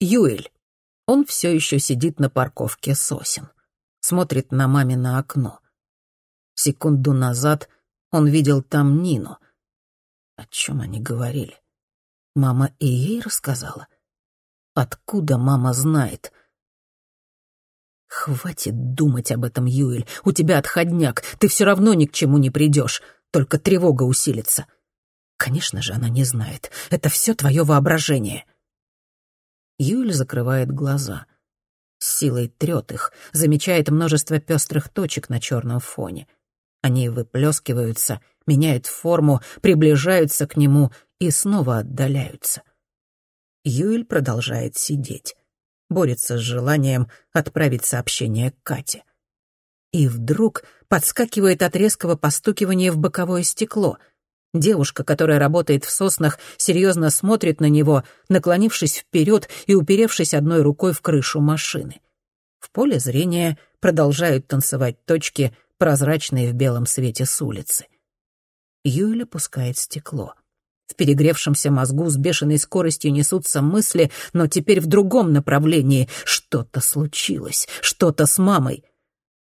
Юэль. Он все еще сидит на парковке сосен. Смотрит на мамино окно. Секунду назад он видел там Нину. О чем они говорили? Мама и ей рассказала. Откуда мама знает? Хватит думать об этом, Юэль. У тебя отходняк. Ты все равно ни к чему не придешь. Только тревога усилится. Конечно же, она не знает. Это все твое воображение. Юль закрывает глаза. С силой трет их, замечает множество пестрых точек на черном фоне. Они выплескиваются, меняют форму, приближаются к нему и снова отдаляются. Юль продолжает сидеть, борется с желанием отправить сообщение Кате. И вдруг подскакивает от резкого постукивания в боковое стекло — Девушка, которая работает в соснах, серьезно смотрит на него, наклонившись вперед и уперевшись одной рукой в крышу машины. В поле зрения продолжают танцевать точки, прозрачные в белом свете с улицы. Юля пускает стекло. В перегревшемся мозгу с бешеной скоростью несутся мысли, но теперь в другом направлении. Что-то случилось, что-то с мамой.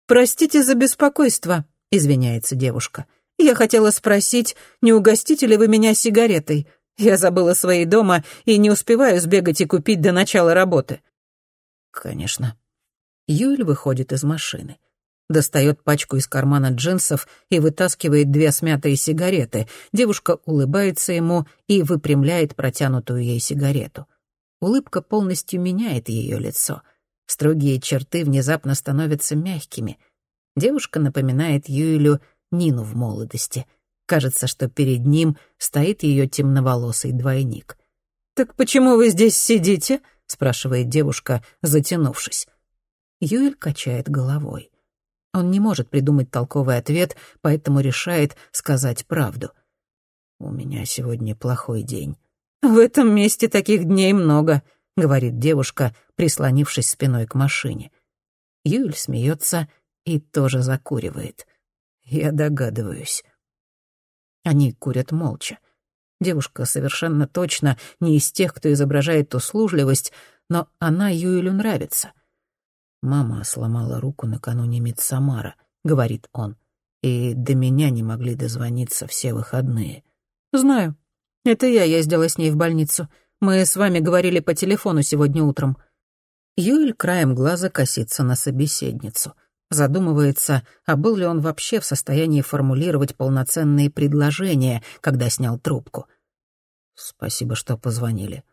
«Простите за беспокойство», — извиняется девушка. — я хотела спросить, не угостите ли вы меня сигаретой? Я забыла свои дома и не успеваю сбегать и купить до начала работы». «Конечно». Юль выходит из машины. Достает пачку из кармана джинсов и вытаскивает две смятые сигареты. Девушка улыбается ему и выпрямляет протянутую ей сигарету. Улыбка полностью меняет ее лицо. Строгие черты внезапно становятся мягкими. Девушка напоминает Юлю Нину в молодости. Кажется, что перед ним стоит ее темноволосый двойник. «Так почему вы здесь сидите?» — спрашивает девушка, затянувшись. Юэль качает головой. Он не может придумать толковый ответ, поэтому решает сказать правду. «У меня сегодня плохой день». «В этом месте таких дней много», — говорит девушка, прислонившись спиной к машине. Юль смеется и тоже закуривает. Я догадываюсь. Они курят молча. Девушка совершенно точно не из тех, кто изображает услужливость, но она Юэлю нравится. «Мама сломала руку накануне Мидсамара», — говорит он, «и до меня не могли дозвониться все выходные». «Знаю. Это я ездила с ней в больницу. Мы с вами говорили по телефону сегодня утром». Юэль краем глаза косится на собеседницу — Задумывается, а был ли он вообще в состоянии формулировать полноценные предложения, когда снял трубку. «Спасибо, что позвонили».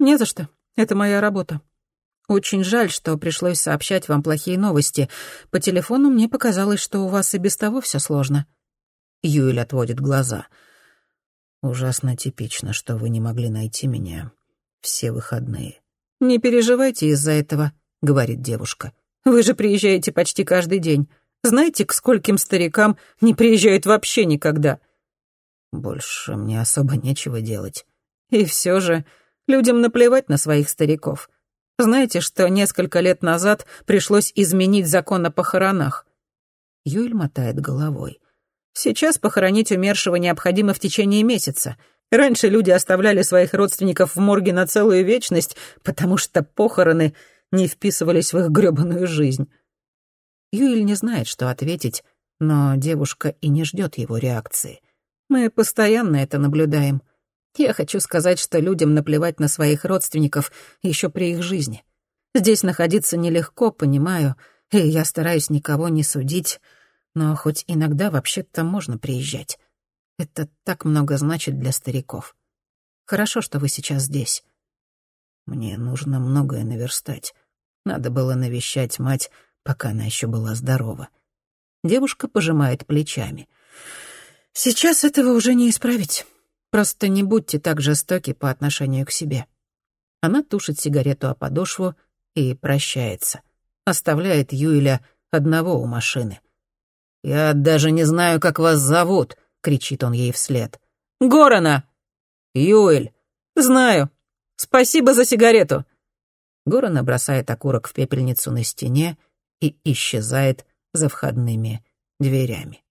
«Не за что. Это моя работа. Очень жаль, что пришлось сообщать вам плохие новости. По телефону мне показалось, что у вас и без того все сложно». Юэль отводит глаза. «Ужасно типично, что вы не могли найти меня все выходные». «Не переживайте из-за этого», — говорит девушка. Вы же приезжаете почти каждый день. Знаете, к скольким старикам не приезжают вообще никогда?» «Больше мне особо нечего делать». «И все же людям наплевать на своих стариков. Знаете, что несколько лет назад пришлось изменить закон о похоронах?» Юль мотает головой. «Сейчас похоронить умершего необходимо в течение месяца. Раньше люди оставляли своих родственников в морге на целую вечность, потому что похороны не вписывались в их грёбаную жизнь. Юэль не знает, что ответить, но девушка и не ждет его реакции. Мы постоянно это наблюдаем. Я хочу сказать, что людям наплевать на своих родственников еще при их жизни. Здесь находиться нелегко, понимаю, и я стараюсь никого не судить, но хоть иногда вообще-то можно приезжать. Это так много значит для стариков. Хорошо, что вы сейчас здесь. Мне нужно многое наверстать. Надо было навещать мать, пока она еще была здорова. Девушка пожимает плечами. «Сейчас этого уже не исправить. Просто не будьте так жестоки по отношению к себе». Она тушит сигарету о подошву и прощается. Оставляет Юэля одного у машины. «Я даже не знаю, как вас зовут», — кричит он ей вслед. «Горана!» «Юэль!» «Знаю. Спасибо за сигарету. Горана бросает окурок в пепельницу на стене и исчезает за входными дверями.